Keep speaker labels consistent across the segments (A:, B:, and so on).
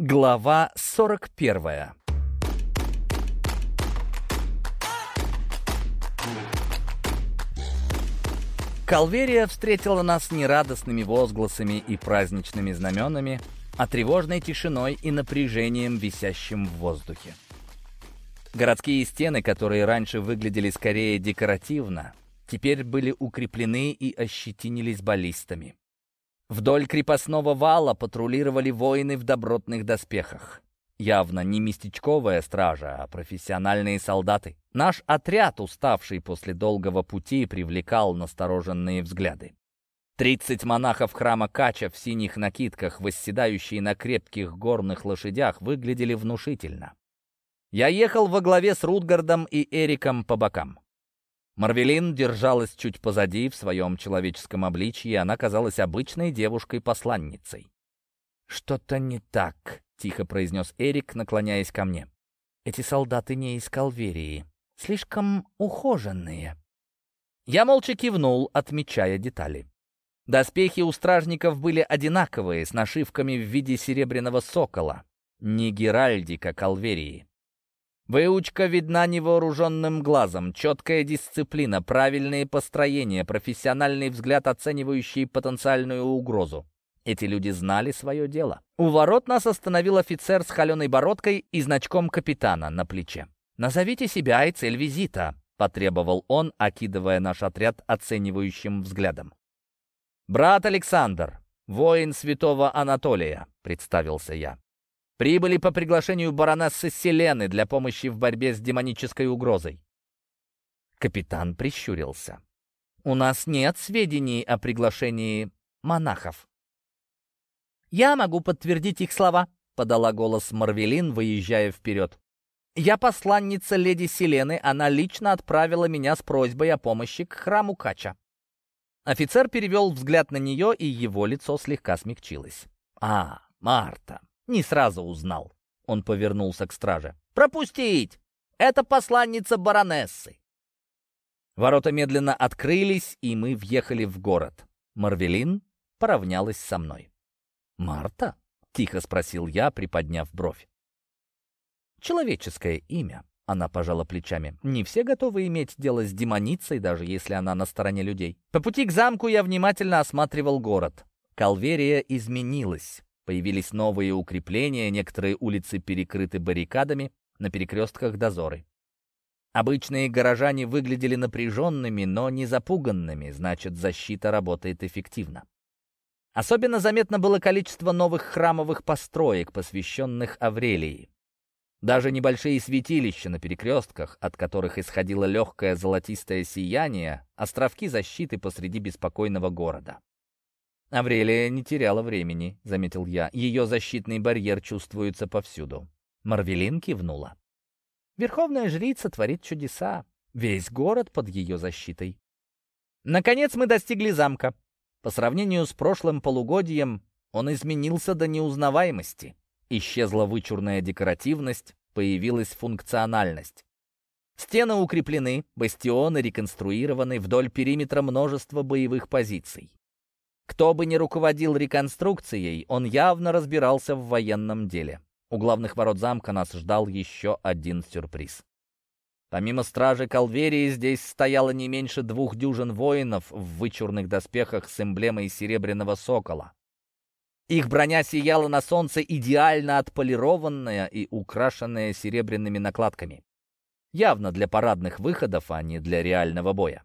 A: Глава 41 Калверия встретила нас не радостными возгласами и праздничными знаменами, а тревожной тишиной и напряжением, висящим в воздухе. Городские стены, которые раньше выглядели скорее декоративно, теперь были укреплены и ощетинились баллистами. Вдоль крепостного вала патрулировали воины в добротных доспехах. Явно не местечковая стража, а профессиональные солдаты. Наш отряд, уставший после долгого пути, привлекал настороженные взгляды. Тридцать монахов храма Кача в синих накидках, восседающие на крепких горных лошадях, выглядели внушительно. Я ехал во главе с Рутгардом и Эриком по бокам. Марвелин держалась чуть позади в своем человеческом обличье, она казалась обычной девушкой-посланницей. «Что-то не так», — тихо произнес Эрик, наклоняясь ко мне. «Эти солдаты не из Калверии, слишком ухоженные». Я молча кивнул, отмечая детали. Доспехи у стражников были одинаковые, с нашивками в виде серебряного сокола. Не Геральдика Калверии. Выучка видна невооруженным глазом, четкая дисциплина, правильные построения, профессиональный взгляд, оценивающий потенциальную угрозу. Эти люди знали свое дело. У ворот нас остановил офицер с холеной бородкой и значком капитана на плече. «Назовите себя и цель визита», — потребовал он, окидывая наш отряд оценивающим взглядом. «Брат Александр, воин святого Анатолия», — представился я. Прибыли по приглашению баронессы Селены для помощи в борьбе с демонической угрозой. Капитан прищурился. «У нас нет сведений о приглашении монахов». «Я могу подтвердить их слова», — подала голос Марвелин, выезжая вперед. «Я посланница леди Селены, она лично отправила меня с просьбой о помощи к храму Кача». Офицер перевел взгляд на нее, и его лицо слегка смягчилось. «А, Марта, не сразу узнал. Он повернулся к страже. «Пропустить! Это посланница баронессы!» Ворота медленно открылись, и мы въехали в город. Марвелин поравнялась со мной. «Марта?» — тихо спросил я, приподняв бровь. «Человеческое имя», — она пожала плечами. «Не все готовы иметь дело с демоницей, даже если она на стороне людей». По пути к замку я внимательно осматривал город. Калверия изменилась. Появились новые укрепления, некоторые улицы перекрыты баррикадами, на перекрестках дозоры. Обычные горожане выглядели напряженными, но не запуганными, значит, защита работает эффективно. Особенно заметно было количество новых храмовых построек, посвященных Аврелии. Даже небольшие святилища на перекрестках, от которых исходило легкое золотистое сияние, островки защиты посреди беспокойного города. «Аврелия не теряла времени», — заметил я. «Ее защитный барьер чувствуется повсюду». Марвелин кивнула. «Верховная жрица творит чудеса. Весь город под ее защитой». Наконец мы достигли замка. По сравнению с прошлым полугодием он изменился до неузнаваемости. Исчезла вычурная декоративность, появилась функциональность. Стены укреплены, бастионы реконструированы, вдоль периметра множество боевых позиций. Кто бы ни руководил реконструкцией, он явно разбирался в военном деле. У главных ворот замка нас ждал еще один сюрприз. Помимо стражи Калверии, здесь стояло не меньше двух дюжин воинов в вычурных доспехах с эмблемой серебряного сокола. Их броня сияла на солнце идеально отполированная и украшенная серебряными накладками. Явно для парадных выходов, а не для реального боя.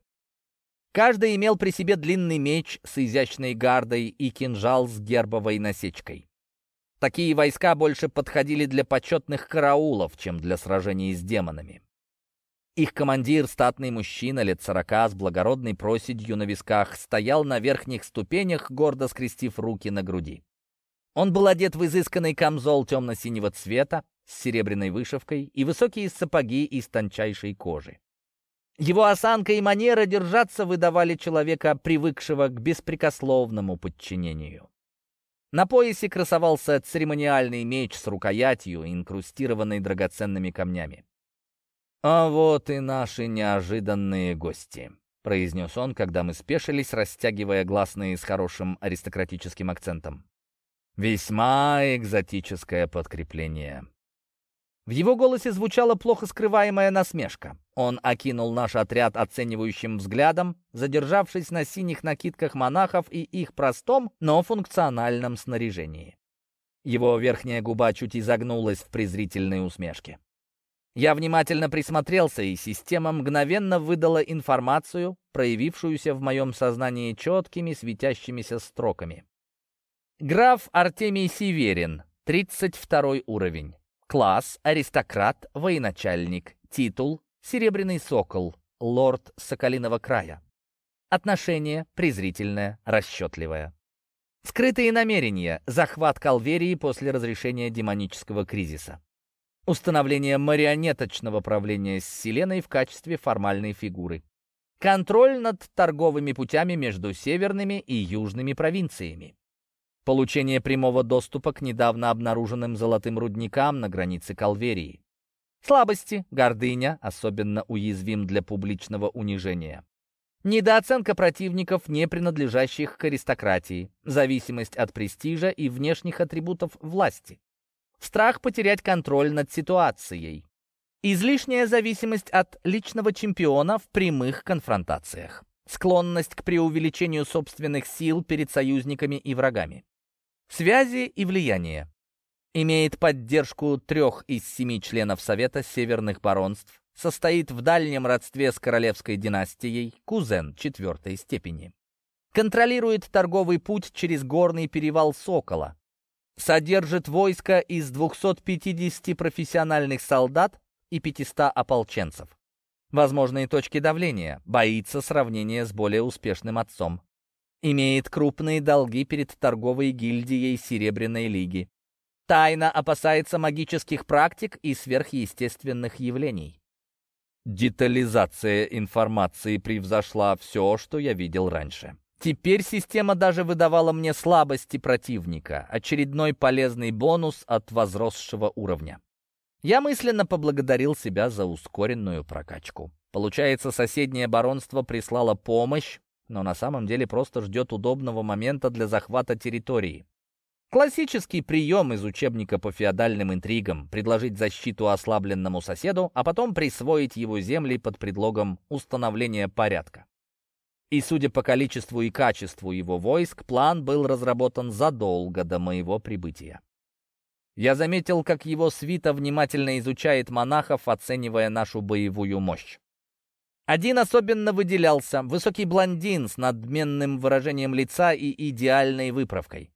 A: Каждый имел при себе длинный меч с изящной гардой и кинжал с гербовой насечкой. Такие войска больше подходили для почетных караулов, чем для сражений с демонами. Их командир, статный мужчина лет сорока, с благородной проседью на висках, стоял на верхних ступенях, гордо скрестив руки на груди. Он был одет в изысканный камзол темно-синего цвета с серебряной вышивкой и высокие сапоги из тончайшей кожи. Его осанка и манера держаться выдавали человека, привыкшего к беспрекословному подчинению. На поясе красовался церемониальный меч с рукоятью, инкрустированный драгоценными камнями. «А вот и наши неожиданные гости», — произнес он, когда мы спешились, растягивая гласные с хорошим аристократическим акцентом. Весьма экзотическое подкрепление. В его голосе звучала плохо скрываемая насмешка. Он окинул наш отряд оценивающим взглядом, задержавшись на синих накидках монахов и их простом, но функциональном снаряжении. Его верхняя губа чуть изогнулась в презрительной усмешке. Я внимательно присмотрелся, и система мгновенно выдала информацию, проявившуюся в моем сознании четкими светящимися строками. Граф Артемий Северин, 32 уровень. Класс – аристократ, военачальник. Титул – Серебряный сокол, лорд Соколиного края. Отношение – презрительное, расчетливое. Скрытые намерения – захват Калверии после разрешения демонического кризиса. Установление марионеточного правления с Селеной в качестве формальной фигуры. Контроль над торговыми путями между северными и южными провинциями. Получение прямого доступа к недавно обнаруженным золотым рудникам на границе Калверии. Слабости, гордыня, особенно уязвим для публичного унижения. Недооценка противников, не принадлежащих к аристократии, зависимость от престижа и внешних атрибутов власти. Страх потерять контроль над ситуацией. Излишняя зависимость от личного чемпиона в прямых конфронтациях. Склонность к преувеличению собственных сил перед союзниками и врагами. Связи и влияние. Имеет поддержку трех из семи членов Совета Северных Баронств, состоит в дальнем родстве с королевской династией, кузен четвертой степени. Контролирует торговый путь через горный перевал Сокола, Содержит войско из 250 профессиональных солдат и 500 ополченцев. Возможные точки давления. Боится сравнения с более успешным отцом. Имеет крупные долги перед торговой гильдией Серебряной Лиги. Тайно опасается магических практик и сверхъестественных явлений. Детализация информации превзошла все, что я видел раньше. Теперь система даже выдавала мне слабости противника, очередной полезный бонус от возросшего уровня. Я мысленно поблагодарил себя за ускоренную прокачку. Получается, соседнее баронство прислало помощь, но на самом деле просто ждет удобного момента для захвата территории. Классический прием из учебника по феодальным интригам — предложить защиту ослабленному соседу, а потом присвоить его земли под предлогом установления порядка. И, судя по количеству и качеству его войск, план был разработан задолго до моего прибытия. Я заметил, как его свита внимательно изучает монахов, оценивая нашу боевую мощь. Один особенно выделялся — высокий блондин с надменным выражением лица и идеальной выправкой.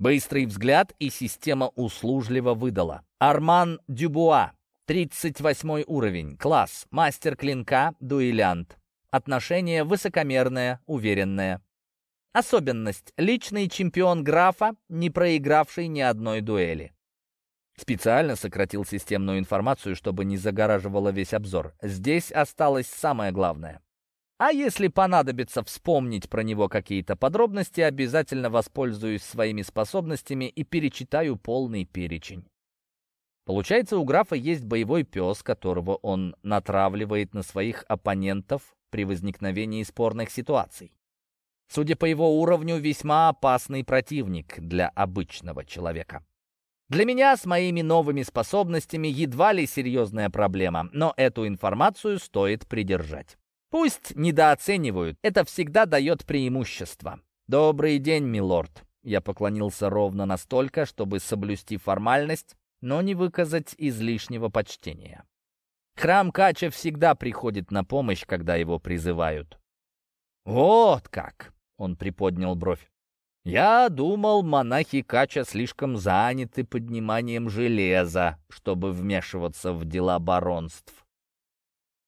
A: Быстрый взгляд, и система услужливо выдала. Арман Дюбуа, 38 уровень, класс, мастер клинка, дуэлянт. Отношение высокомерное, уверенное. Особенность. Личный чемпион графа, не проигравший ни одной дуэли. Специально сократил системную информацию, чтобы не загораживало весь обзор. Здесь осталось самое главное. А если понадобится вспомнить про него какие-то подробности, обязательно воспользуюсь своими способностями и перечитаю полный перечень. Получается, у графа есть боевой пес, которого он натравливает на своих оппонентов при возникновении спорных ситуаций. Судя по его уровню, весьма опасный противник для обычного человека. Для меня с моими новыми способностями едва ли серьезная проблема, но эту информацию стоит придержать. Пусть недооценивают, это всегда дает преимущество. «Добрый день, милорд». Я поклонился ровно настолько, чтобы соблюсти формальность, но не выказать излишнего почтения. Храм Кача всегда приходит на помощь, когда его призывают. «Вот как!» — он приподнял бровь. «Я думал, монахи Кача слишком заняты подниманием железа, чтобы вмешиваться в дела баронств.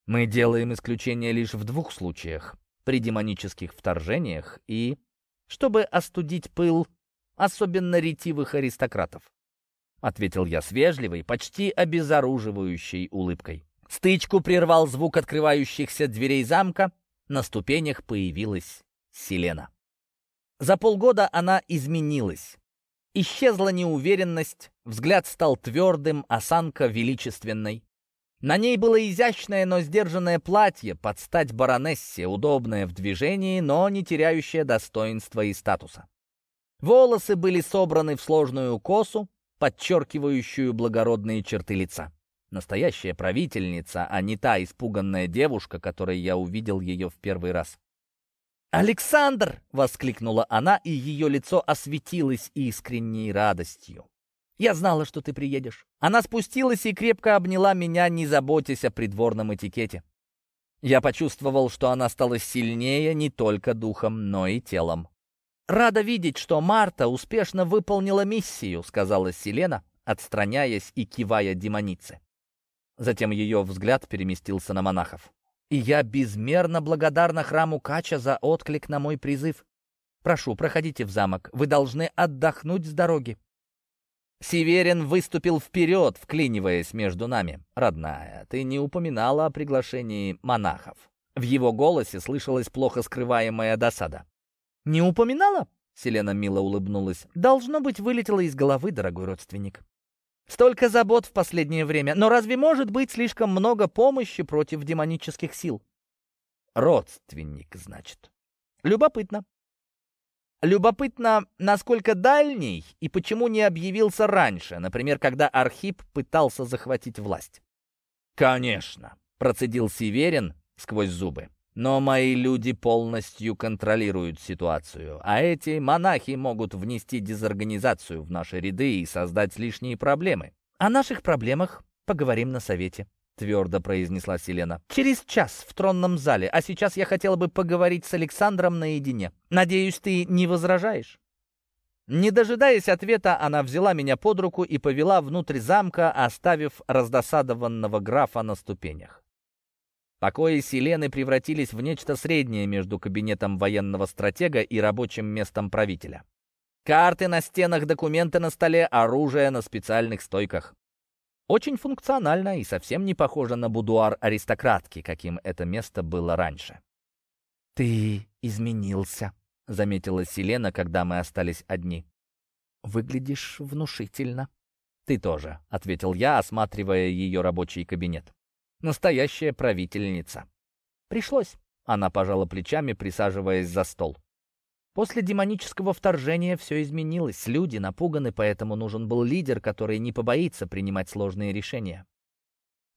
A: Мы делаем исключение лишь в двух случаях — при демонических вторжениях и чтобы остудить пыл особенно ретивых аристократов», — ответил я с вежливой, почти обезоруживающей улыбкой. Стычку прервал звук открывающихся дверей замка. На ступенях появилась Селена. За полгода она изменилась. Исчезла неуверенность, взгляд стал твердым, осанка величественной. На ней было изящное, но сдержанное платье, под стать баронессе, удобное в движении, но не теряющее достоинства и статуса. Волосы были собраны в сложную косу, подчеркивающую благородные черты лица. Настоящая правительница, а не та испуганная девушка, которой я увидел ее в первый раз. «Александр!» — воскликнула она, и ее лицо осветилось искренней радостью. «Я знала, что ты приедешь». Она спустилась и крепко обняла меня, не заботясь о придворном этикете. Я почувствовал, что она стала сильнее не только духом, но и телом. «Рада видеть, что Марта успешно выполнила миссию», — сказала Селена, отстраняясь и кивая демонице. Затем ее взгляд переместился на монахов. И я безмерно благодарна храму Кача за отклик на мой призыв. Прошу, проходите в замок. Вы должны отдохнуть с дороги. Северин выступил вперед, вклиниваясь между нами. «Родная, ты не упоминала о приглашении монахов». В его голосе слышалась плохо скрываемая досада. «Не упоминала?» — Селена мило улыбнулась. «Должно быть, вылетело из головы, дорогой родственник. Столько забот в последнее время, но разве может быть слишком много помощи против демонических сил? Родственник, значит. Любопытно. Любопытно, насколько дальний и почему не объявился раньше, например, когда Архип пытался захватить власть. «Конечно», — процедил Северин сквозь зубы. Но мои люди полностью контролируют ситуацию, а эти монахи могут внести дезорганизацию в наши ряды и создать лишние проблемы. О наших проблемах поговорим на совете. — твердо произнесла Селена. «Через час в тронном зале, а сейчас я хотела бы поговорить с Александром наедине. Надеюсь, ты не возражаешь?» Не дожидаясь ответа, она взяла меня под руку и повела внутрь замка, оставив раздосадованного графа на ступенях. Покои Селены превратились в нечто среднее между кабинетом военного стратега и рабочим местом правителя. Карты на стенах, документы на столе, оружие на специальных стойках. Очень функционально и совсем не похоже на будуар аристократки, каким это место было раньше. «Ты изменился», — заметила Селена, когда мы остались одни. «Выглядишь внушительно». «Ты тоже», — ответил я, осматривая ее рабочий кабинет. Настоящая правительница. Пришлось. Она пожала плечами, присаживаясь за стол. После демонического вторжения все изменилось. Люди напуганы, поэтому нужен был лидер, который не побоится принимать сложные решения.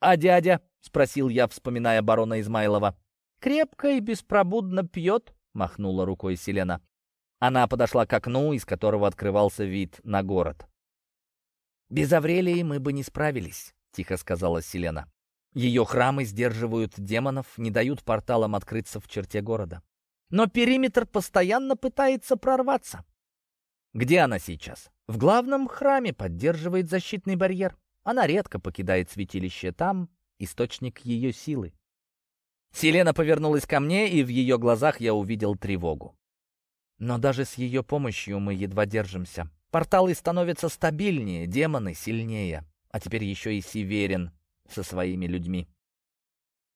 A: «А дядя?» — спросил я, вспоминая барона Измайлова. «Крепко и беспробудно пьет», — махнула рукой Селена. Она подошла к окну, из которого открывался вид на город. «Без Аврелии мы бы не справились», — тихо сказала Селена. Ее храмы сдерживают демонов, не дают порталам открыться в черте города. Но периметр постоянно пытается прорваться. Где она сейчас? В главном храме поддерживает защитный барьер. Она редко покидает святилище. Там источник ее силы. Селена повернулась ко мне, и в ее глазах я увидел тревогу. Но даже с ее помощью мы едва держимся. Порталы становятся стабильнее, демоны сильнее. А теперь еще и Северин со своими людьми.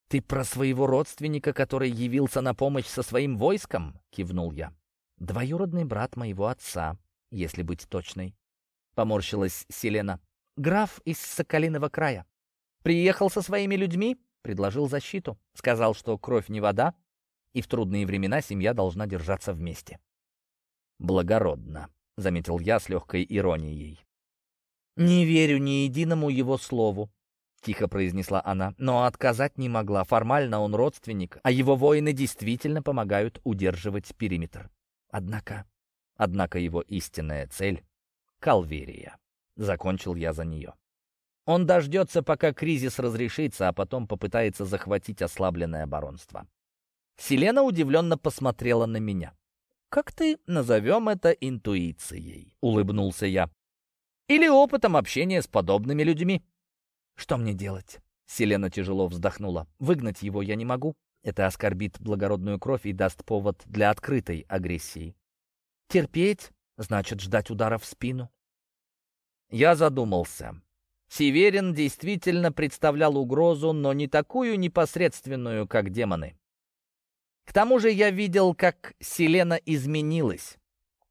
A: «Ты про своего родственника, который явился на помощь со своим войском?» — кивнул я. «Двоюродный брат моего отца, если быть точной», — поморщилась Селена. «Граф из Соколиного края. Приехал со своими людьми, предложил защиту, сказал, что кровь не вода, и в трудные времена семья должна держаться вместе». «Благородно», — заметил я с легкой иронией. «Не верю ни единому его слову», — тихо произнесла она, но отказать не могла. Формально он родственник, а его воины действительно помогают удерживать периметр. Однако, однако его истинная цель — Калверия. Закончил я за нее. Он дождется, пока кризис разрешится, а потом попытается захватить ослабленное баронство. Селена удивленно посмотрела на меня. «Как ты назовем это интуицией?» — улыбнулся я. «Или опытом общения с подобными людьми?» Что мне делать? Селена тяжело вздохнула. Выгнать его я не могу. Это оскорбит благородную кровь и даст повод для открытой агрессии. Терпеть значит ждать удара в спину. Я задумался. Северин действительно представлял угрозу, но не такую непосредственную, как демоны. К тому же я видел, как Селена изменилась.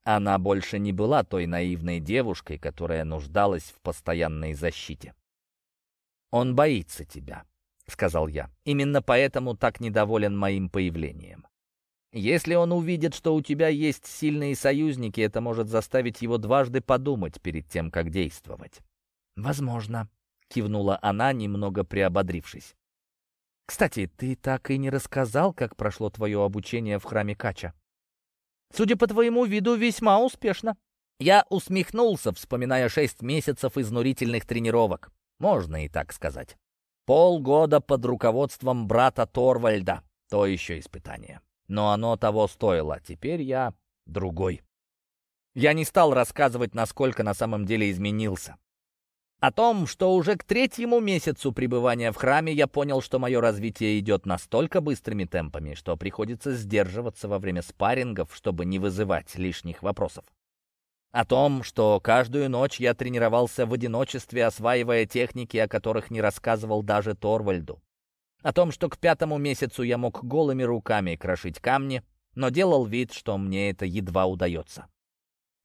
A: Она больше не была той наивной девушкой, которая нуждалась в постоянной защите. «Он боится тебя», — сказал я. «Именно поэтому так недоволен моим появлением. Если он увидит, что у тебя есть сильные союзники, это может заставить его дважды подумать перед тем, как действовать». «Возможно», — кивнула она, немного приободрившись. «Кстати, ты так и не рассказал, как прошло твое обучение в храме Кача?» «Судя по твоему виду, весьма успешно». Я усмехнулся, вспоминая шесть месяцев изнурительных тренировок. Можно и так сказать. Полгода под руководством брата Торвальда. То еще испытание. Но оно того стоило. Теперь я другой. Я не стал рассказывать, насколько на самом деле изменился. О том, что уже к третьему месяцу пребывания в храме я понял, что мое развитие идет настолько быстрыми темпами, что приходится сдерживаться во время спаррингов, чтобы не вызывать лишних вопросов. О том, что каждую ночь я тренировался в одиночестве, осваивая техники, о которых не рассказывал даже Торвальду. О том, что к пятому месяцу я мог голыми руками крошить камни, но делал вид, что мне это едва удается.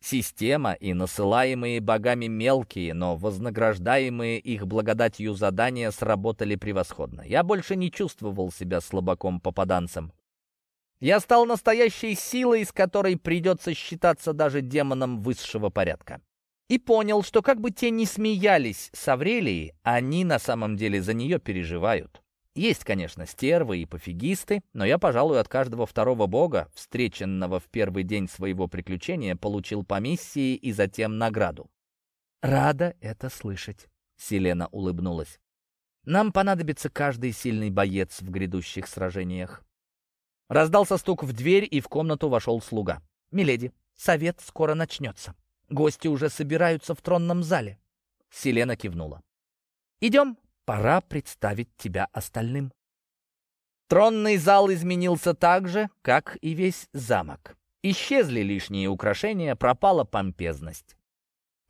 A: Система и насылаемые богами мелкие, но вознаграждаемые их благодатью задания сработали превосходно. Я больше не чувствовал себя слабаком-попаданцем. Я стал настоящей силой, с которой придется считаться даже демоном высшего порядка. И понял, что как бы те ни смеялись с Аврелией, они на самом деле за нее переживают. Есть, конечно, стервы и пофигисты, но я, пожалуй, от каждого второго бога, встреченного в первый день своего приключения, получил по миссии и затем награду. «Рада это слышать», — Селена улыбнулась. «Нам понадобится каждый сильный боец в грядущих сражениях. Раздался стук в дверь, и в комнату вошел слуга. «Миледи, совет скоро начнется. Гости уже собираются в тронном зале». Селена кивнула. «Идем, пора представить тебя остальным». Тронный зал изменился так же, как и весь замок. Исчезли лишние украшения, пропала помпезность.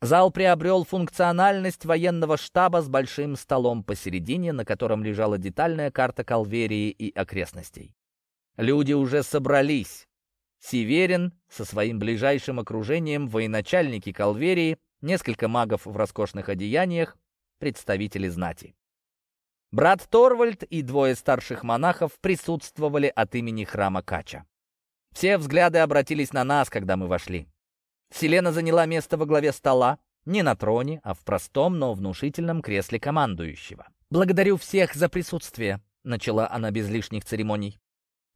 A: Зал приобрел функциональность военного штаба с большим столом посередине, на котором лежала детальная карта Калверии и окрестностей. Люди уже собрались. Северин со своим ближайшим окружением, военачальники Калверии, несколько магов в роскошных одеяниях, представители знати. Брат Торвальд и двое старших монахов присутствовали от имени храма Кача. Все взгляды обратились на нас, когда мы вошли. Селена заняла место во главе стола, не на троне, а в простом, но внушительном кресле командующего. «Благодарю всех за присутствие», — начала она без лишних церемоний.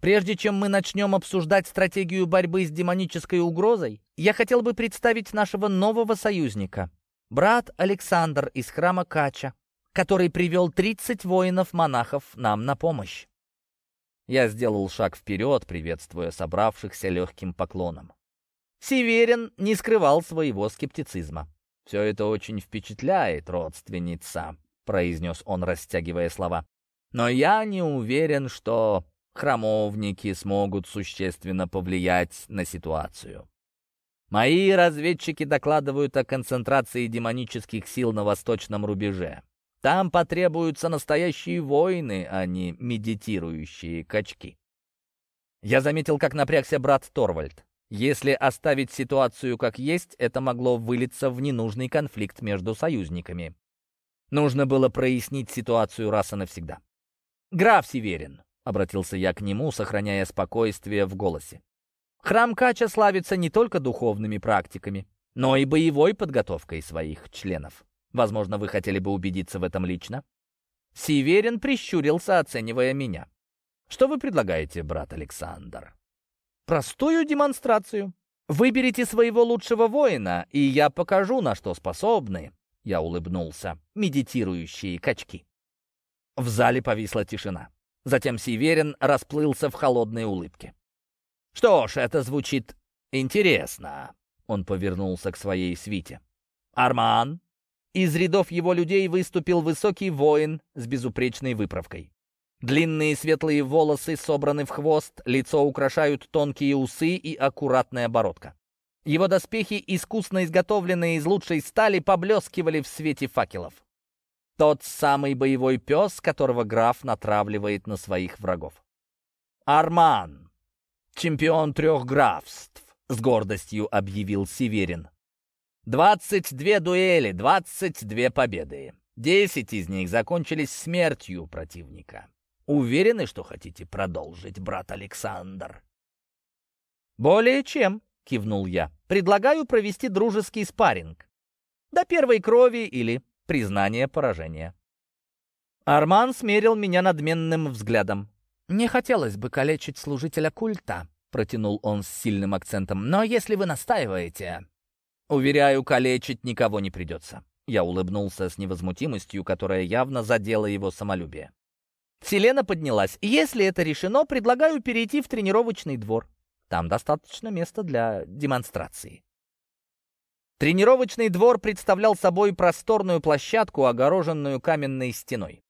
A: Прежде чем мы начнем обсуждать стратегию борьбы с демонической угрозой, я хотел бы представить нашего нового союзника, брат Александр из храма Кача, который привел 30 воинов-монахов нам на помощь. Я сделал шаг вперед, приветствуя собравшихся легким поклоном. Северин не скрывал своего скептицизма. «Все это очень впечатляет, родственница», — произнес он, растягивая слова. «Но я не уверен, что храмовники смогут существенно повлиять на ситуацию. Мои разведчики докладывают о концентрации демонических сил на восточном рубеже. Там потребуются настоящие воины, а не медитирующие качки. Я заметил, как напрягся брат Торвальд. Если оставить ситуацию как есть, это могло вылиться в ненужный конфликт между союзниками. Нужно было прояснить ситуацию раз и навсегда. «Граф Северин, — обратился я к нему, сохраняя спокойствие в голосе. «Храм Кача славится не только духовными практиками, но и боевой подготовкой своих членов. Возможно, вы хотели бы убедиться в этом лично?» Северин прищурился, оценивая меня. «Что вы предлагаете, брат Александр?» «Простую демонстрацию. Выберите своего лучшего воина, и я покажу, на что способны». Я улыбнулся. «Медитирующие качки». В зале повисла тишина. Затем Северин расплылся в холодной улыбке. «Что ж, это звучит интересно», — он повернулся к своей свите. «Арман?» Из рядов его людей выступил высокий воин с безупречной выправкой. Длинные светлые волосы собраны в хвост, лицо украшают тонкие усы и аккуратная бородка. Его доспехи, искусно изготовленные из лучшей стали, поблескивали в свете факелов. Тот самый боевой пес, которого граф натравливает на своих врагов. «Арман, чемпион трех графств», — с гордостью объявил Северин. «Двадцать две дуэли, двадцать две победы. Десять из них закончились смертью противника. Уверены, что хотите продолжить, брат Александр?» «Более чем», — кивнул я. «Предлагаю провести дружеский спарринг. До первой крови или признания поражения». Арман смерил меня надменным взглядом. «Не хотелось бы калечить служителя культа», — протянул он с сильным акцентом. «Но если вы настаиваете...» «Уверяю, калечить никого не придется». Я улыбнулся с невозмутимостью, которая явно задела его самолюбие. Селена поднялась. «Если это решено, предлагаю перейти в тренировочный двор. Там достаточно места для демонстрации». Тренировочный двор представлял собой просторную площадку, огороженную каменной стеной.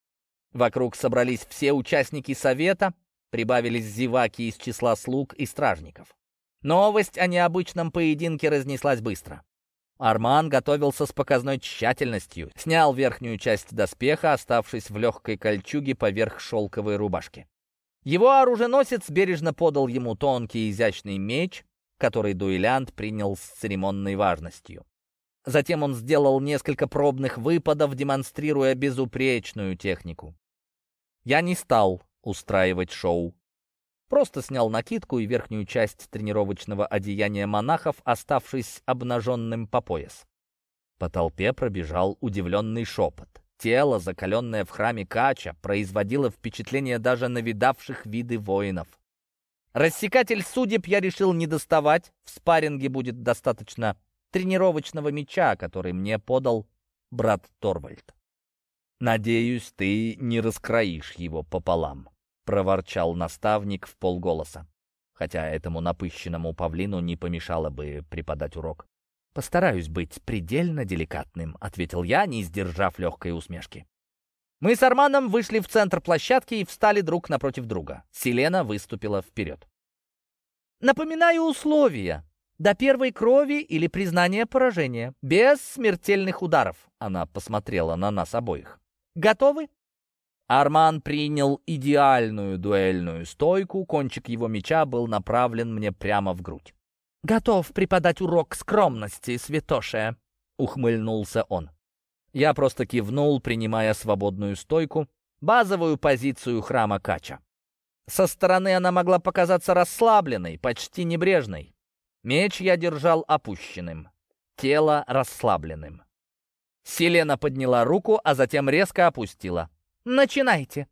A: Вокруг собрались все участники совета, прибавились зеваки из числа слуг и стражников. Новость о необычном поединке разнеслась быстро. Арман готовился с показной тщательностью, снял верхнюю часть доспеха, оставшись в легкой кольчуге поверх шелковой рубашки. Его оруженосец бережно подал ему тонкий изящный меч, который дуэлянт принял с церемонной важностью. Затем он сделал несколько пробных выпадов, демонстрируя безупречную технику. Я не стал устраивать шоу. Просто снял накидку и верхнюю часть тренировочного одеяния монахов, оставшись обнаженным по пояс. По толпе пробежал удивленный шепот. Тело, закаленное в храме Кача, производило впечатление даже на видавших виды воинов. Рассекатель судеб я решил не доставать, в спарринге будет достаточно тренировочного меча, который мне подал брат Торвальд. «Надеюсь, ты не раскроишь его пополам», — проворчал наставник в полголоса. Хотя этому напыщенному павлину не помешало бы преподать урок. «Постараюсь быть предельно деликатным», — ответил я, не сдержав легкой усмешки. Мы с Арманом вышли в центр площадки и встали друг напротив друга. Селена выступила вперед. «Напоминаю условия. До первой крови или признания поражения. Без смертельных ударов», — она посмотрела на нас обоих. Готовы?» Арман принял идеальную дуэльную стойку, кончик его меча был направлен мне прямо в грудь. «Готов преподать урок скромности, святоше», — ухмыльнулся он. Я просто кивнул, принимая свободную стойку, базовую позицию храма Кача. Со стороны она могла показаться расслабленной, почти небрежной. Меч я держал опущенным, тело расслабленным. Селена подняла руку, а затем резко опустила. «Начинайте!»